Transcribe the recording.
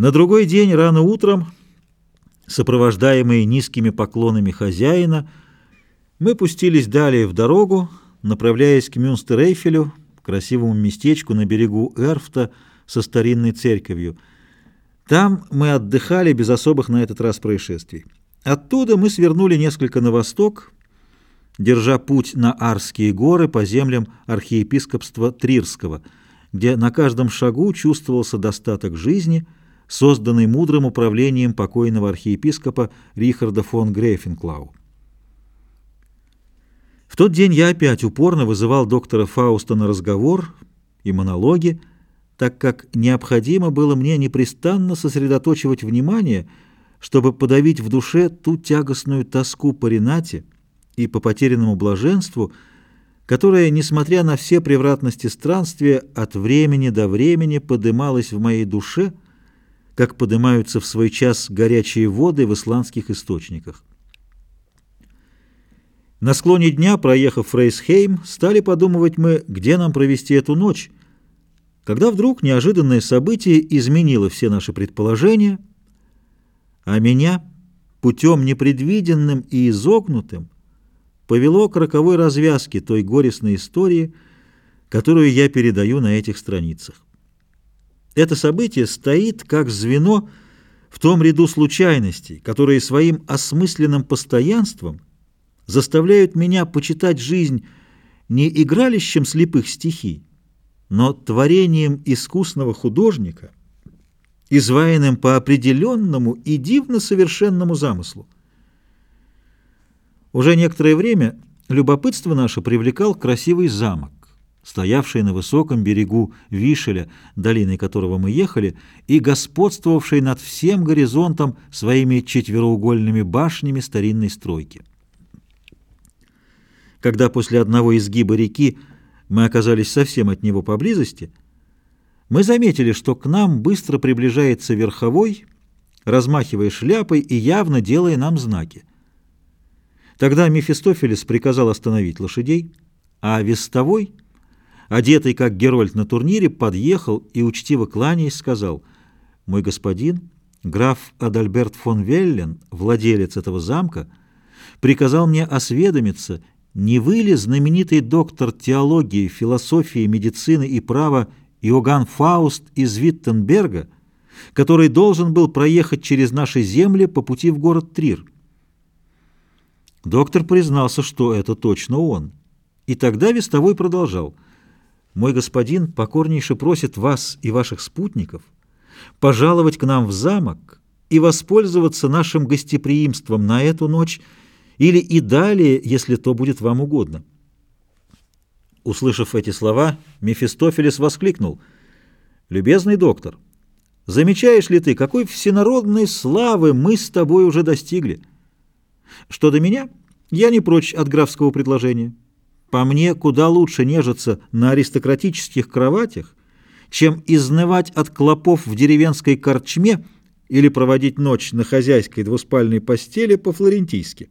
На другой день рано утром, сопровождаемые низкими поклонами хозяина, мы пустились далее в дорогу, направляясь к Мюнстер-Эйфелю, красивому местечку на берегу Эрфта со старинной церковью. Там мы отдыхали без особых на этот раз происшествий. Оттуда мы свернули несколько на восток, держа путь на Арские горы по землям архиепископства Трирского, где на каждом шагу чувствовался достаток жизни – созданный мудрым управлением покойного архиепископа Рихарда фон Грейфенклау. В тот день я опять упорно вызывал доктора Фауста на разговор и монологи, так как необходимо было мне непрестанно сосредоточивать внимание, чтобы подавить в душе ту тягостную тоску по Ренате и по потерянному блаженству, которая, несмотря на все превратности странствия, от времени до времени подымалась в моей душе – как поднимаются в свой час горячие воды в исландских источниках. На склоне дня, проехав Фрейсхейм, стали подумывать мы, где нам провести эту ночь, когда вдруг неожиданное событие изменило все наши предположения, а меня путем непредвиденным и изогнутым повело к роковой развязке той горестной истории, которую я передаю на этих страницах. Это событие стоит как звено в том ряду случайностей, которые своим осмысленным постоянством заставляют меня почитать жизнь не игралищем слепых стихий, но творением искусного художника, изваянным по определенному и дивно совершенному замыслу. Уже некоторое время любопытство наше привлекал красивый замок стоявший на высоком берегу Вишеля, долиной которого мы ехали, и господствовавший над всем горизонтом своими четвероугольными башнями старинной стройки. Когда после одного изгиба реки мы оказались совсем от него поблизости, мы заметили, что к нам быстро приближается верховой, размахивая шляпой и явно делая нам знаки. Тогда Мефистофелес приказал остановить лошадей, а вестовой — одетый как Герольд на турнире, подъехал и, учтиво кланяясь, сказал, «Мой господин, граф Адальберт фон Веллен, владелец этого замка, приказал мне осведомиться, не вы ли знаменитый доктор теологии, философии, медицины и права Иоганн Фауст из Виттенберга, который должен был проехать через наши земли по пути в город Трир?» Доктор признался, что это точно он. И тогда Вестовой продолжал – мой господин покорнейше просит вас и ваших спутников пожаловать к нам в замок и воспользоваться нашим гостеприимством на эту ночь или и далее, если то будет вам угодно». Услышав эти слова, Мефистофелес воскликнул. «Любезный доктор, замечаешь ли ты, какой всенародной славы мы с тобой уже достигли? Что до меня, я не прочь от графского предложения». По мне, куда лучше нежиться на аристократических кроватях, чем изнывать от клопов в деревенской корчме или проводить ночь на хозяйской двуспальной постели по-флорентийски.